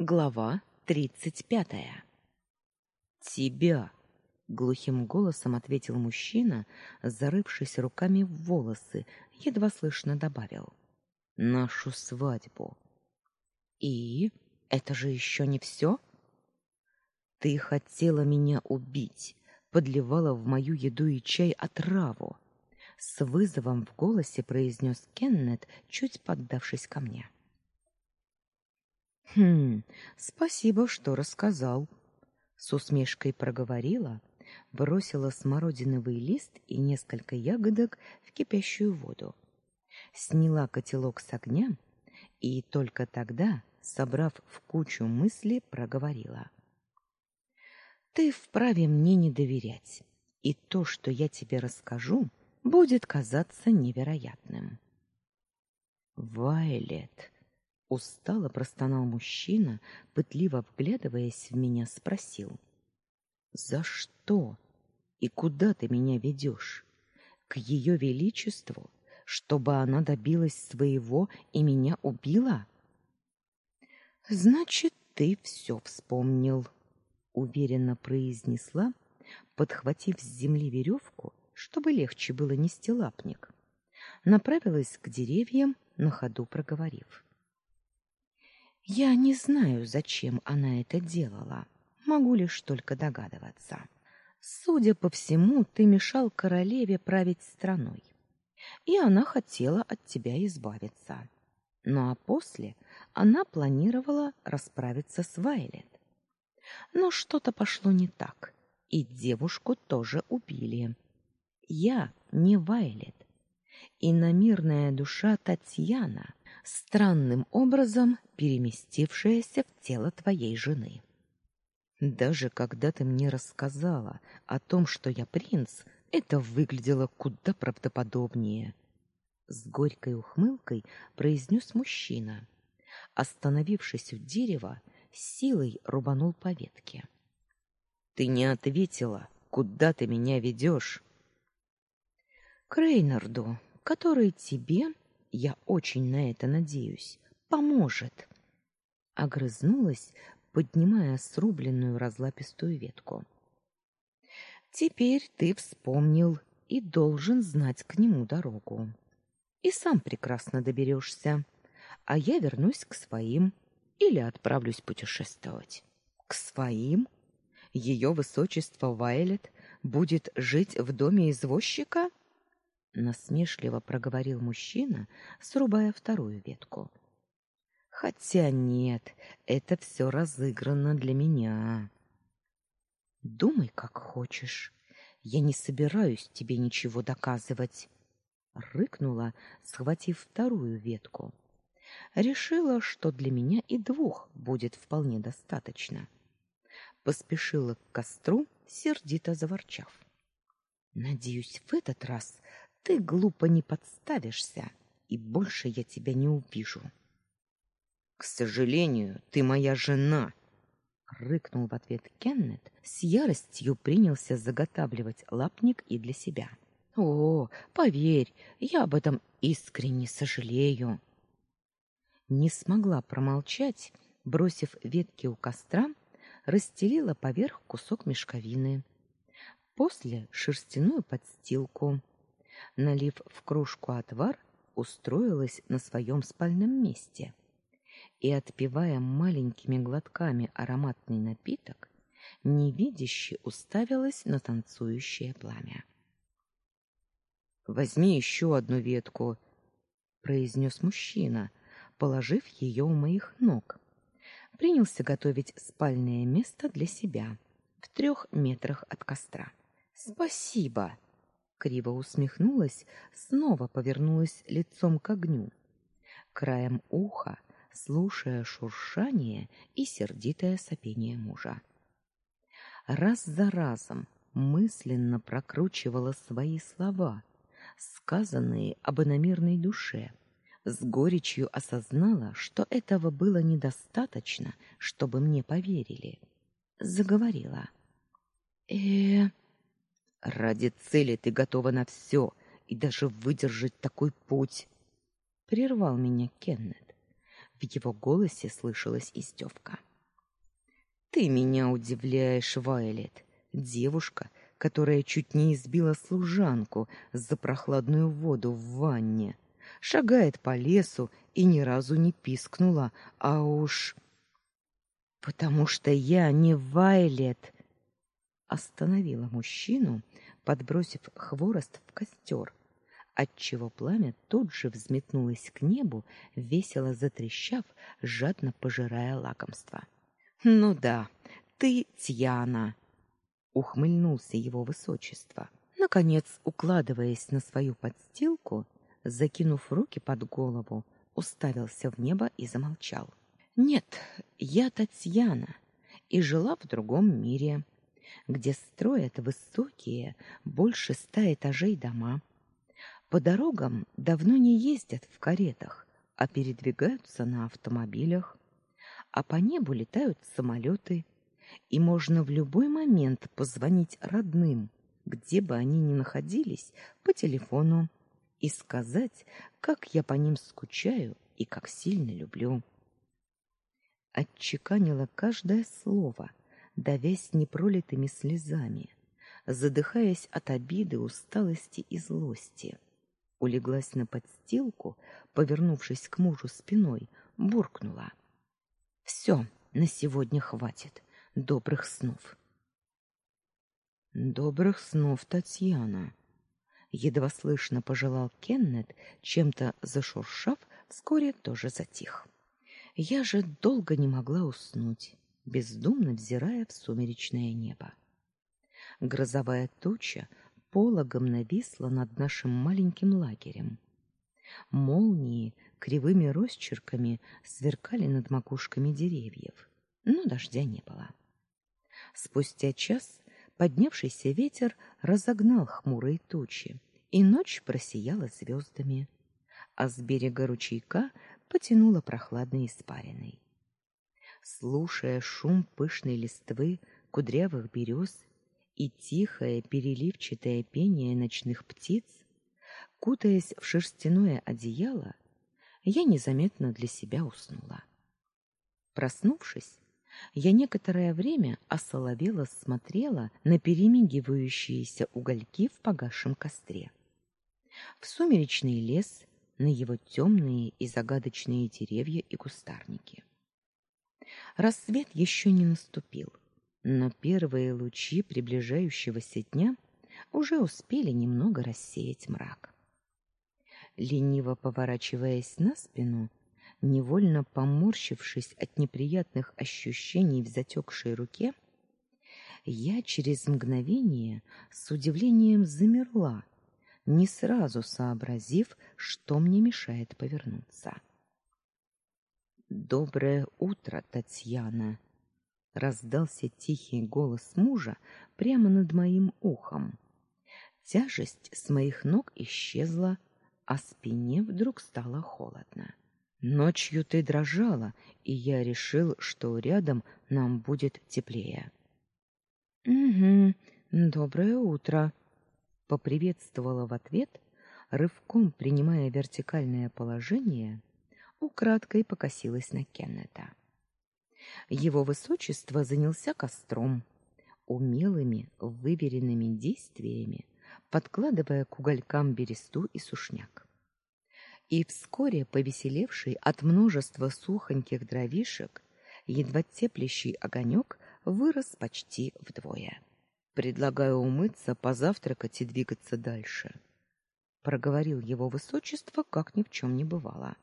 Глава тридцать пятая. Тебя, глухим голосом ответил мужчина, зарывшись руками в волосы, едва слышно добавил: нашу свадьбу. И это же еще не все? Ты хотела меня убить, подливала в мою еду и чай отраву. С вызовом в голосе произнес Кеннет, чуть поддавшись ко мне. Хм, спасибо, что рассказал. С усмешкой проговорила, бросила смородиновый лист и несколько ягодок в кипящую воду. Сняла котелок с огня и только тогда, собрав в кучу мысли, проговорила: Ты вправе мне не доверять, и то, что я тебе расскажу, будет казаться невероятным. Вайлет, Устало простонал мужчина, пытливо вглядываясь в меня, спросил: "За что? И куда ты меня ведешь? К ее величеству, чтобы она добилась своего и меня убила?" Значит, ты все вспомнил, уверенно произнесла, подхватив с земли веревку, чтобы легче было нести лапник. Направилась к деревьям, на ходу проговорив: я не знаю, зачем она это делала. Могу лишь только догадываться. Судя по всему, ты мешал королеве править страной. И она хотела от тебя избавиться. Ну а после она планировала расправиться с Вайлет. Но что-то пошло не так, и девушку тоже убили. Я не Вайлет. И намирная душа Татьяна странным образом переместившаяся в тело твоей жены. Даже когда ты мне рассказала о том, что я принц, это выглядело куда правдоподобнее. С горькой ухмылкой произнес мужчина. Остановившись у дерева, силой рубанул по ветке. Ты не ответила, куда ты меня ведешь? К Рейнарду, который тебе я очень на это надеюсь, поможет. Огрызнулась, поднимая срубленную разлапистую ветку. Теперь ты вспомнил и должен знать к нему дорогу. И сам прекрасно доберешься, а я вернусь к своим или отправлюсь путешествовать. К своим? Ее высочество Вайлет будет жить в доме извозчика? Насмешливо проговорил мужчина, срубая вторую ветку. Хотя нет, это все разыграно для меня. Думай, как хочешь. Я не собираюсь тебе ничего доказывать, рыкнула, схватив вторую ветку. Решила, что для меня и двух будет вполне достаточно. Поспешила к костру, сердито заворчав. Надеюсь, в этот раз ты глупо не подставишься, и больше я тебя не увижу. К сожалению, ты моя жена, рыкнул в ответ Кеннет, с яростью принялся заготавливать лапник и для себя. О, поверь, я об этом искренне сожалею. Не смогла промолчать, бросив ветки у костра, расстелила поверх кусок мешковины. После шерстяную подстилку, налив в кружку отвар, устроилась на своем спальном месте и, отпивая маленькими глотками ароматный напиток, невидяще уставилась на танцующее пламя. «Возьми еще одну ветку», — произнес мужчина, положив ее у моих ног. Принялся готовить спальное место для себя в трех метрах от костра. «Спасибо!» Криво усмехнулась, снова повернулась лицом к огню. Краем уха, слушая шуршание и сердитое сопение мужа. Раз за разом мысленно прокручивала свои слова, сказанные об иномирной душе, с горечью осознала, что этого было недостаточно, чтобы мне поверили. Заговорила. э Ради цели ты готова на все и даже выдержать такой путь. Прервал меня Кеннет. В его голосе слышалась издевка. Ты меня удивляешь, Вайлет. Девушка, которая чуть не избила служанку за прохладную воду в ванне, шагает по лесу и ни разу не пискнула, а уж потому что я не Вайлет, остановила мужчину, подбросив хворост в костер, отчего пламя тут же взметнулось к небу, весело затрещав, жадно пожирая лакомство. Ну да, ты Тьяна, ухмыльнулся его высочество. Наконец, укладываясь на свою подстилку, закинув руки под голову, уставился в небо и замолчал. Нет, я Татьяна и жила в другом мире, где строят высокие, больше ста этажей дома. По дорогам давно не ездят в каретах, а передвигаются на автомобилях, а по небу летают самолеты, и можно в любой момент позвонить родным, где бы они ни находились, по телефону и сказать, как я по ним скучаю и как сильно люблю. Отчеканила каждое слово, давясь непролитыми слезами, задыхаясь от обиды, усталости и злости. Улеглась на подстилку, повернувшись к мужу спиной, буркнула: «Все, на сегодня хватит. Добрых снов. Добрых снов, Татьяна. Едва слышно пожелал Кеннет, чем-то зашуршав, вскоре тоже затих. Я же долго не могла уснуть, бездумно взирая в сумеречное небо. Грозовая туча пологом нависла над нашим маленьким лагерем. Молнии кривыми росчерками сверкали над макушками деревьев, но дождя не было. Спустя час поднявшийся ветер разогнал хмурые тучи, и ночь просияла звездами, а с берега ручейка потянуло прохладной испариной. Слушая шум пышной листвы, кудрявых берез и тихое переливчатое пение ночных птиц, кутаясь в шерстяное одеяло, я незаметно для себя уснула. Проснувшись, я некоторое время осоловело смотрела на перемигивающиеся угольки в погасшем костре. В сумеречный лес, на его темные и загадочные деревья и кустарники. Рассвет еще не наступил, но первые лучи приближающегося дня уже успели немного рассеять мрак. Лениво поворачиваясь на спину, невольно поморщившись от неприятных ощущений в затекшей руке, я через мгновение с удивлением замерла, не сразу сообразив, что мне мешает повернуться. Доброе утро, Татьяна, раздался тихий голос мужа прямо над моим ухом. Тяжесть с моих ног исчезла, а спине вдруг стало холодно. Ночью ты дрожала, и я решил, что рядом нам будет теплее. Угу. Доброе утро, поприветствовала в ответ, рывком принимая вертикальное положение, украдкой покосилась на Кеннета. Его высочество занялся костром, умелыми, выверенными действиями, подкладывая к уголькам бересту и сушняк и вскоре повеселевший от множества сухоньких дровишек, едва теплящий огонек вырос почти вдвое. Предлагаю умыться, позавтракать и двигаться дальше, проговорил его высочество, как ни в чем не бывало.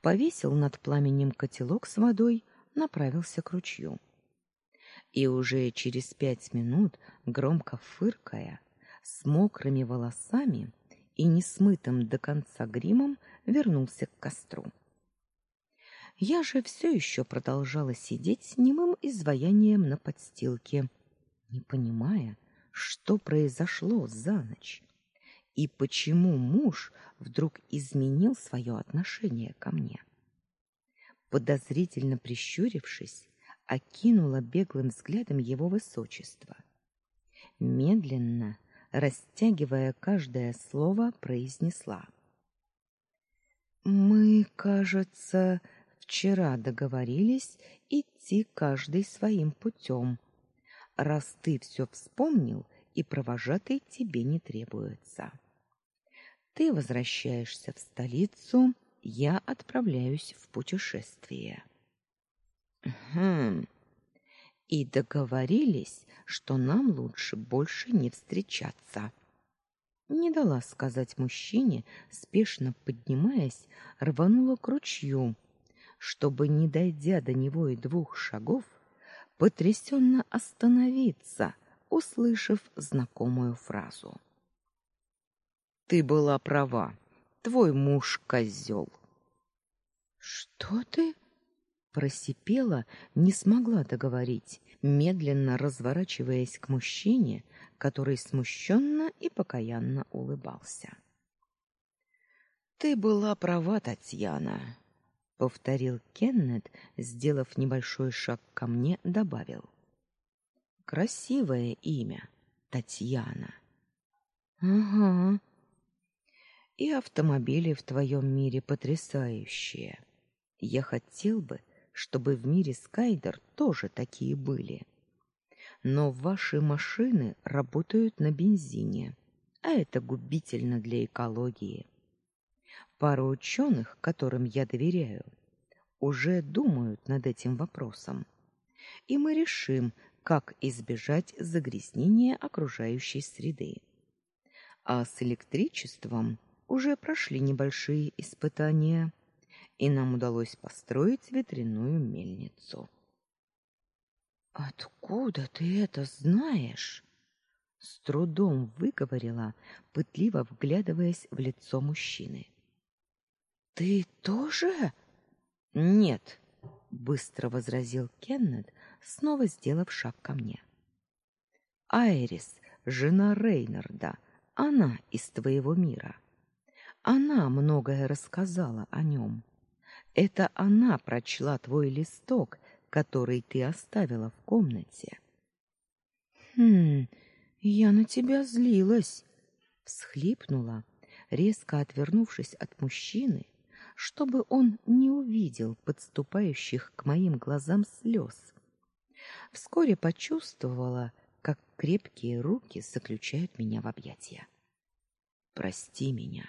Повесил над пламенем котелок с водой, направился к ручью. И уже через пять минут, громко фыркая, с мокрыми волосами, и несмытым до конца гримом вернулся к костру. Я же все еще продолжала сидеть немым изваянием на подстилке, не понимая, что произошло за ночь и почему муж вдруг изменил свое отношение ко мне. Подозрительно прищурившись, окинула беглым взглядом его высочество. Медленно, растягивая каждое слово, произнесла: "Мы, кажется, Вчера договорились идти каждый своим путем. Раз ты все вспомнил, и провожатый тебе не требуется. Ты возвращаешься в столицу, я отправляюсь в путешествие. Хм. И договорились, что нам лучше больше не встречаться. Не дала сказать мужчине, спешно поднимаясь, рванула к ручью, чтобы, не дойдя до него и двух шагов, потрясенно остановиться, услышав знакомую фразу. Ты была права. Твой муж козел. Что ты? просипела, не смогла договорить, медленно разворачиваясь к мужчине, который смущенно и покаянно улыбался. Ты была права, Татьяна, повторил Кеннет, сделав небольшой шаг ко мне, добавил: Красивое имя, Татьяна. Ага. И автомобили в твоем мире потрясающие. Я хотел бы, чтобы в мире Скайдер тоже такие были. Но ваши машины работают на бензине, а это губительно для экологии. Пару ученых, которым я доверяю, уже думают над этим вопросом. И мы решим, как избежать загрязнения окружающей среды. А с электричеством уже прошли небольшие испытания, и нам удалось построить ветряную мельницу. Откуда ты это знаешь? С трудом выговорила, пытливо вглядываясь в лицо мужчины. Ты тоже? Нет, быстро возразил Кеннет, снова сделав шаг ко мне. Айрис, жена Рейнарда, она из твоего мира. Она многое рассказала о нем. Это она прочла твой листок, который ты оставила в комнате. Хм, я на тебя злилась, всхлипнула, резко отвернувшись от мужчины чтобы он не увидел подступающих к моим глазам слез. Вскоре почувствовала, как крепкие руки заключают меня в объятия. Прости меня.